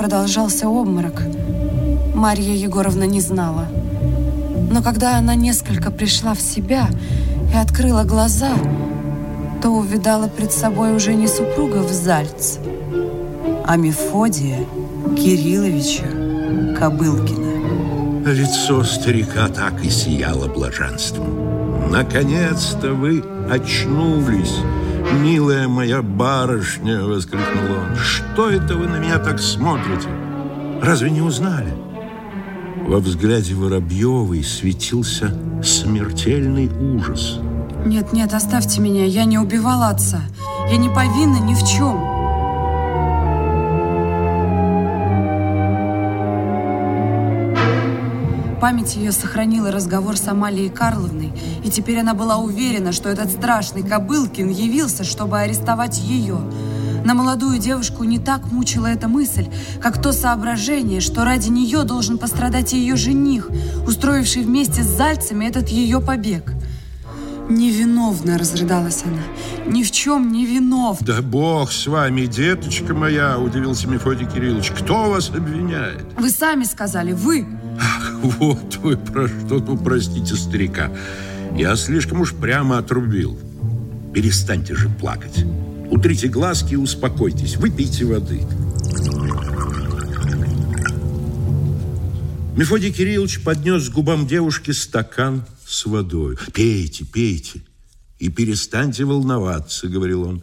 продолжался обморок, Марья Егоровна не знала. Но когда она несколько пришла в себя и открыла глаза, то увидала пред собой уже не супруга в Зальц, а Мефодия Кирилловича Кобылкина. Лицо старика так и сияло блаженством. Наконец-то вы очнулись, милая моя барышня, воскликнул он. Что это вы на меня так смотрите? Разве не узнали? Во взгляде Воробьевой светился смертельный ужас. Нет, нет, оставьте меня, я не убивала отца. Я не повинна ни в чем. Память ее сохранила разговор с Амалией Карловной, и теперь она была уверена, что этот страшный Кобылкин явился, чтобы арестовать ее. На молодую девушку не так мучила эта мысль, как то соображение, что ради нее должен пострадать ее жених, устроивший вместе с Зальцами этот ее побег. Невиновно разрыдалась она. Ни в чем не винов. Да бог с вами, деточка моя, удивился Мефодий Кириллович. Кто вас обвиняет? Вы сами сказали, вы. Ах, вот вы про что, ну, простите старика. Я слишком уж прямо отрубил. Перестаньте же плакать. Утрите глазки и успокойтесь. Выпейте воды. Мефодий Кириллович поднес к губам девушки стакан с водой. «Пейте, пейте и перестаньте волноваться», — говорил он.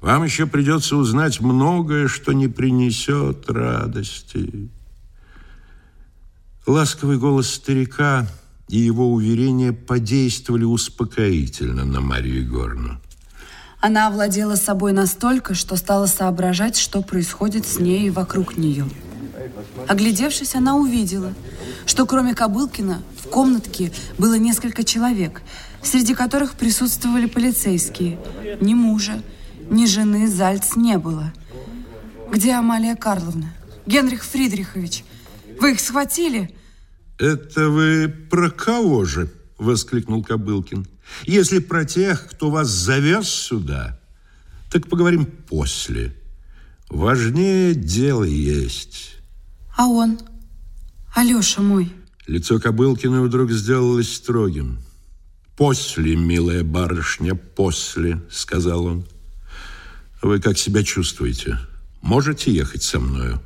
«Вам еще придется узнать многое, что не принесет радости». Ласковый голос старика и его уверения подействовали успокоительно на Марию Егоровну. Она овладела собой настолько, что стала соображать, что происходит с ней и вокруг нее. Оглядевшись, она увидела, что кроме Кобылкина в комнатке было несколько человек, среди которых присутствовали полицейские. Ни мужа, ни жены Зальц не было. Где Амалия Карловна? Генрих Фридрихович, вы их схватили? Это вы про кого же? Воскликнул Кобылкин. Если про тех, кто вас завез сюда, так поговорим после. Важнее дело есть. А он? Алеша мой. Лицо Кобылкина вдруг сделалось строгим. «После, милая барышня, после», — сказал он. «Вы как себя чувствуете? Можете ехать со мною?»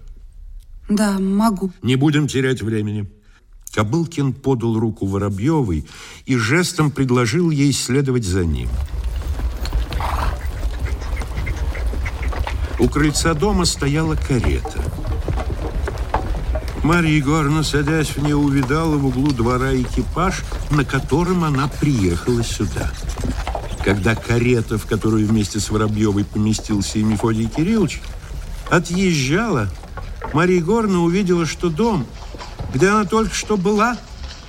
«Да, могу». «Не будем терять времени». Кобылкин подал руку Воробьевой и жестом предложил ей следовать за ним. У крыльца дома стояла карета. Марья Егоровна, садясь в нее, увидала в углу двора экипаж, на котором она приехала сюда. Когда карета, в которую вместе с Воробьевой поместился и Мефодий Кириллович, отъезжала, Марья Егоровна увидела, что дом – где она только что была,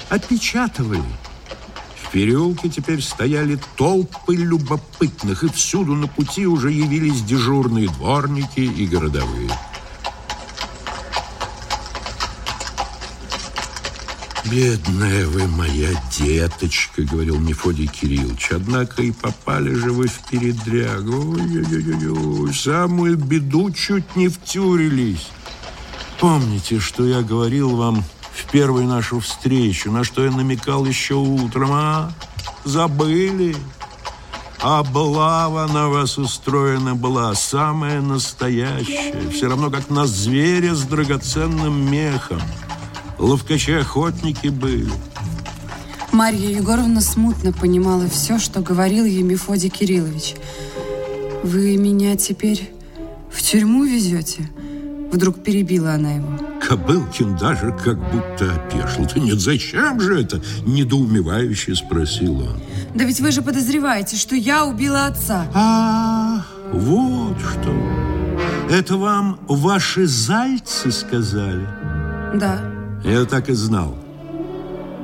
опечатывали. В переулке теперь стояли толпы любопытных, и всюду на пути уже явились дежурные дворники и городовые. «Бедная вы моя деточка», — говорил Мефодий Кириллович. «Однако и попали же вы в передрягу. Ой-ой-ой, самую беду чуть не втюрились». Помните, что я говорил вам в первую нашу встречу, на что я намекал еще утром, а? Забыли? Облава на вас устроена была, самая настоящая. Все равно, как на зверя с драгоценным мехом. Ловкачи-охотники были. Марья Егоровна смутно понимала все, что говорил ей Мефодий Кириллович. «Вы меня теперь в тюрьму везете?» Вдруг перебила она его. Кобылкин даже как будто опешил. Да нет, зачем же это? Недоумевающе спросил он. Да ведь вы же подозреваете, что я убила отца. А, вот что. Это вам ваши зайцы сказали? Да. Я так и знал.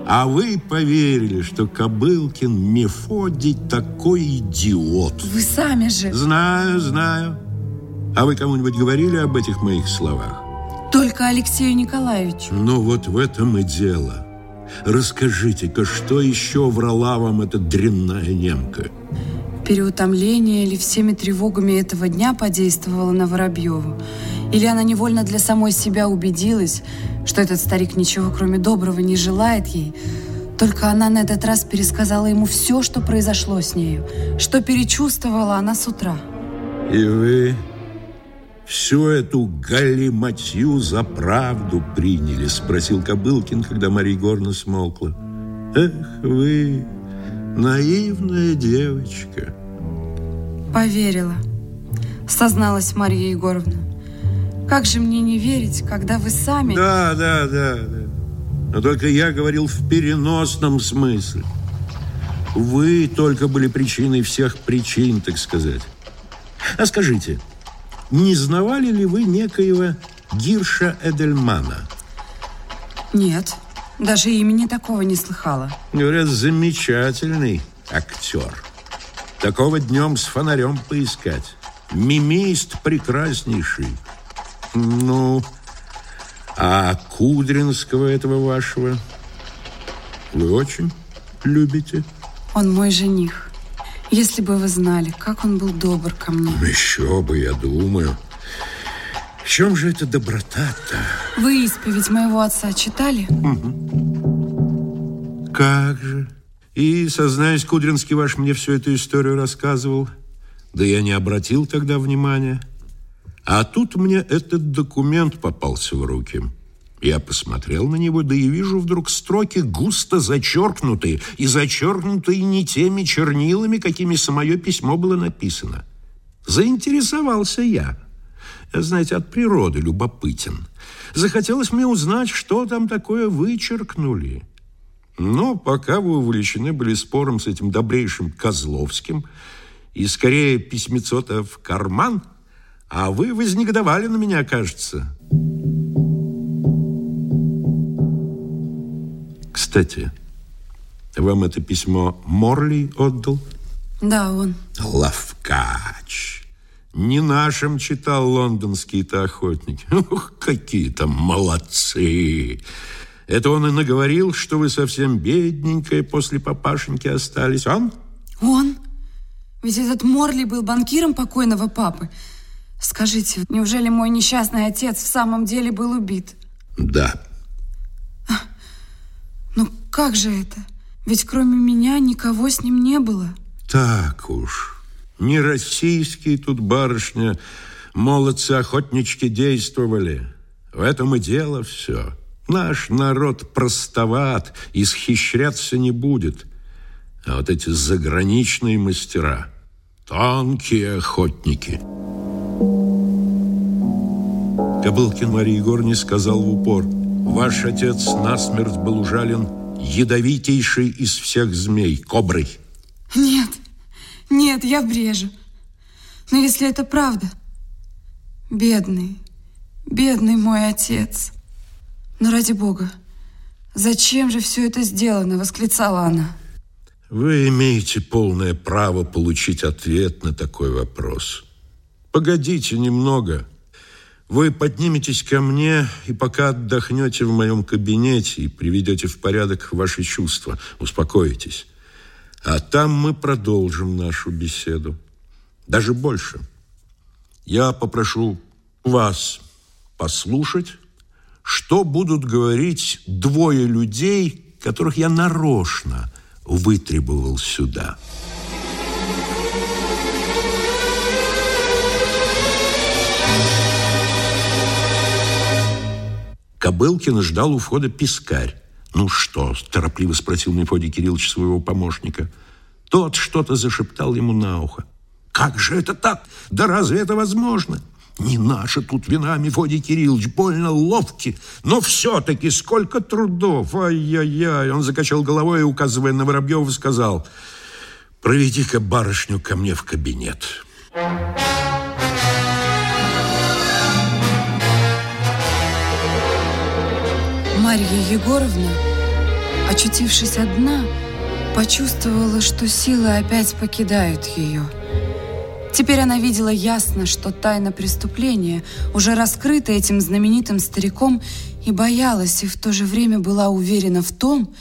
А вы поверили, что Кобылкин Мефодий такой идиот. Вы сами же. Знаю, знаю. А вы кому-нибудь говорили об этих моих словах? Только Алексею Николаевичу. Ну вот в этом и дело. Расскажите-ка, что еще врала вам эта дрянная немка? Переутомление или всеми тревогами этого дня подействовало на Воробьеву. Или она невольно для самой себя убедилась, что этот старик ничего кроме доброго не желает ей, только она на этот раз пересказала ему все, что произошло с нею, что перечувствовала она с утра. И вы всю эту галиматью за правду приняли? Спросил Кобылкин, когда Мария Егоровна смолкла. Эх вы, наивная девочка. Поверила, созналась Мария Егоровна. Как же мне не верить, когда вы сами... Да, да, да, да. Но только я говорил в переносном смысле. Вы только были причиной всех причин, так сказать. А скажите, не знавали ли вы некоего Гирша Эдельмана? Нет, даже имени такого не слыхала. Говорят, замечательный актер. Такого днем с фонарем поискать. Мимист прекраснейший. Ну, а Кудринского этого вашего вы очень любите? Он мой жених. Если бы вы знали, как он был добр ко мне. Еще бы, я думаю. В чем же эта доброта-то? Вы исповедь моего отца читали? Угу. Как же? И, сознаюсь, Кудринский ваш мне всю эту историю рассказывал. Да я не обратил тогда внимания. А тут мне этот документ попался в руки. Я посмотрел на него, да и вижу вдруг строки густо зачеркнутые, и зачеркнутые не теми чернилами, какими самое письмо было написано. Заинтересовался я. Я, знаете, от природы любопытен. Захотелось мне узнать, что там такое вычеркнули. Но пока вы увлечены были спором с этим добрейшим Козловским, и скорее письмецо-то в карман – а вы вознегодовали на меня, кажется. Кстати, вам это письмо Морли отдал? Да, он. Лавкач. Не нашим читал лондонские-то охотники. Ух, какие там молодцы. Это он и наговорил, что вы совсем бедненькая после папашеньки остались. Он? Он? Ведь этот Морли был банкиром покойного папы. Скажите, неужели мой несчастный отец в самом деле был убит? Да. Ну как же это? Ведь кроме меня никого с ним не было. Так уж. Не российские тут барышня, молодцы-охотнички действовали. В этом и дело все. Наш народ простоват, исхищряться не будет. А вот эти заграничные мастера, тонкие охотники – Кобылкин Марии Егоровне сказал в упор, «Ваш отец насмерть был ужален ядовитейший из всех змей, коброй». Нет, нет, я брежу. Но если это правда, бедный, бедный мой отец. Но ради бога, зачем же все это сделано, восклицала она. Вы имеете полное право получить ответ на такой вопрос. Погодите немного. Вы подниметесь ко мне и пока отдохнете в моем кабинете и приведете в порядок ваши чувства, успокоитесь. А там мы продолжим нашу беседу. Даже больше. Я попрошу вас послушать, что будут говорить двое людей, которых я нарочно вытребовал сюда. Кобылкина ждал у входа пискарь. «Ну что?» – торопливо спросил Мефодий Кириллович своего помощника. Тот что-то зашептал ему на ухо. «Как же это так? Да разве это возможно?» «Не наша тут вина, Мефодий Кириллович, больно ловки, но все-таки сколько трудов! Ай-яй-яй!» Он закачал головой и, указывая на Воробьева, сказал, «Проведи-ка барышню ко мне в кабинет». Марья Егоровна, очутившись одна, почувствовала, что силы опять покидают ее. Теперь она видела ясно, что тайна преступления уже раскрыта этим знаменитым стариком и боялась, и в то же время была уверена в том,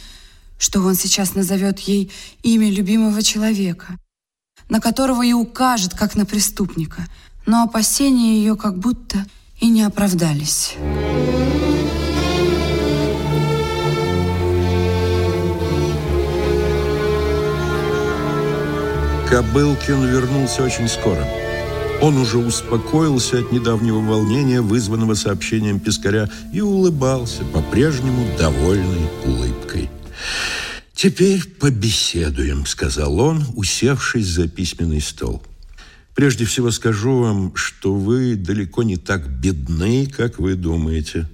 что он сейчас назовет ей имя любимого человека, на которого и укажет, как на преступника. Но опасения ее как будто и не оправдались. Кобылкин вернулся очень скоро. Он уже успокоился от недавнего волнения, вызванного сообщением Пискаря, и улыбался, по-прежнему довольной улыбкой. «Теперь побеседуем», — сказал он, усевшись за письменный стол. «Прежде всего скажу вам, что вы далеко не так бедны, как вы думаете.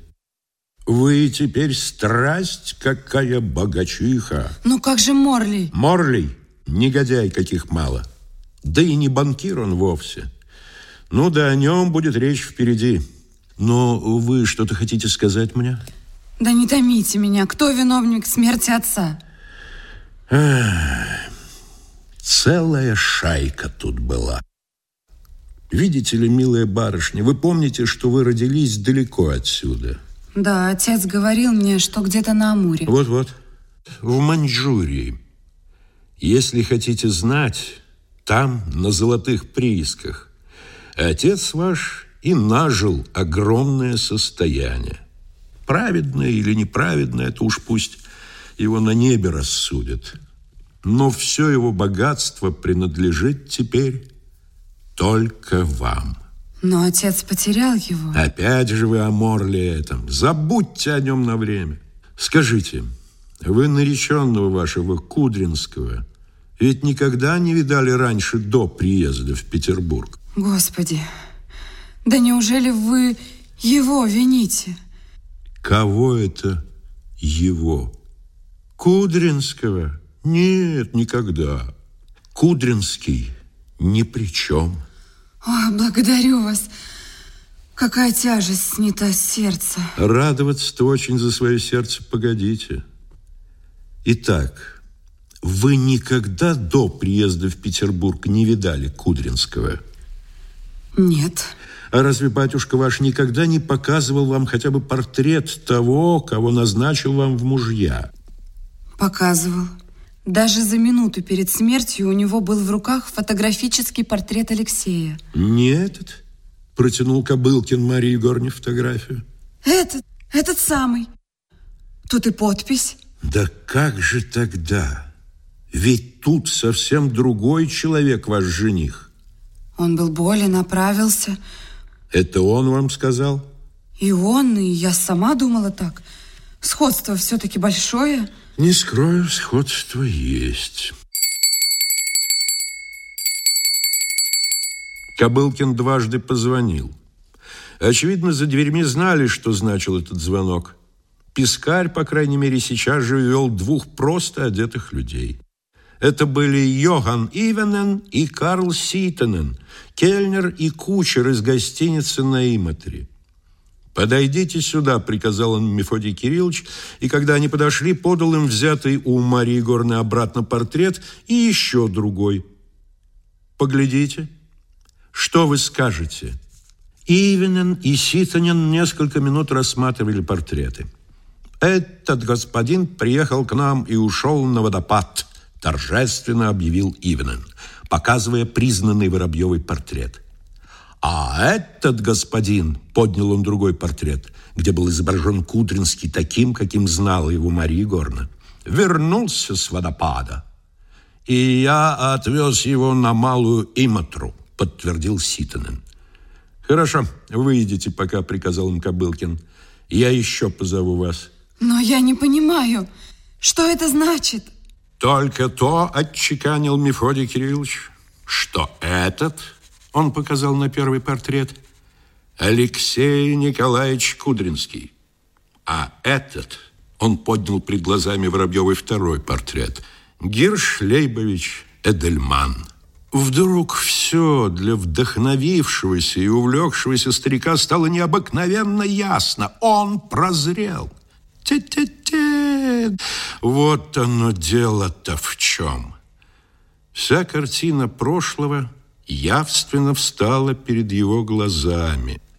Вы теперь страсть какая богачиха». Ну как же Морли? Морли, негодяй каких мало. Да и не банкир он вовсе. Ну да, о нем будет речь впереди. Но вы что-то хотите сказать мне? Да не томите меня. Кто виновник смерти отца? Целая шайка тут была. Видите ли, милая барышня, вы помните, что вы родились далеко отсюда? Да, отец говорил мне, что где-то на Амуре. Вот-вот, в Маньчжурии. Если хотите знать, там, на золотых приисках, Отец ваш и нажил огромное состояние. Праведное или неправедное, это уж пусть его на небе рассудят. Но все его богатство принадлежит теперь только вам. Но отец потерял его. Опять же вы о Морле этом. Забудьте о нем на время. Скажите, вы нареченного вашего Кудринского ведь никогда не видали раньше до приезда в Петербург? Господи, да неужели вы его вините? Кого это его? Кудринского? Нет, никогда. Кудринский ни при чем. О, благодарю вас. Какая тяжесть снята с сердца. Радоваться-то очень за свое сердце погодите. Итак, вы никогда до приезда в Петербург не видали Кудринского? Нет. А разве батюшка ваш никогда не показывал вам хотя бы портрет того, кого назначил вам в мужья? Показывал. Даже за минуту перед смертью у него был в руках фотографический портрет Алексея. Не этот? Протянул Кобылкин Марии Егоровне фотографию. Этот, этот самый. Тут и подпись. Да как же тогда? Ведь тут совсем другой человек ваш жених. Он был болен, оправился. Это он вам сказал? И он, и я сама думала так. Сходство все-таки большое. Не скрою, сходство есть. Кобылкин дважды позвонил. Очевидно, за дверьми знали, что значил этот звонок. Пискарь, по крайней мере, сейчас же вел двух просто одетых людей. Это были Йоган Ивенен и Карл Ситенен, кельнер и кучер из гостиницы на Иматре. «Подойдите сюда», — приказал он Мефодий Кириллович, и когда они подошли, подал им взятый у Марии Егоровны обратно портрет и еще другой. «Поглядите, что вы скажете?» Ивенен и Ситанин несколько минут рассматривали портреты. «Этот господин приехал к нам и ушел на водопад», торжественно объявил Ивенен, показывая признанный Воробьевый портрет. А этот господин, поднял он другой портрет, где был изображен Кудринский таким, каким знала его Мария Егоровна, вернулся с водопада. И я отвез его на Малую Иматру, подтвердил Ситанен. Хорошо, выйдите пока, приказал им Кобылкин. Я еще позову вас. Но я не понимаю, что это значит? Только то отчеканил Мефодий Кириллович, что этот, он показал на первый портрет, Алексей Николаевич Кудринский. А этот, он поднял пред глазами Воробьевой второй портрет, Гирш Лейбович Эдельман. Вдруг все для вдохновившегося и увлекшегося старика стало необыкновенно ясно. Он прозрел. Те-те-те! Вот оно дело-то в чем. Вся картина прошлого явственно встала перед его глазами –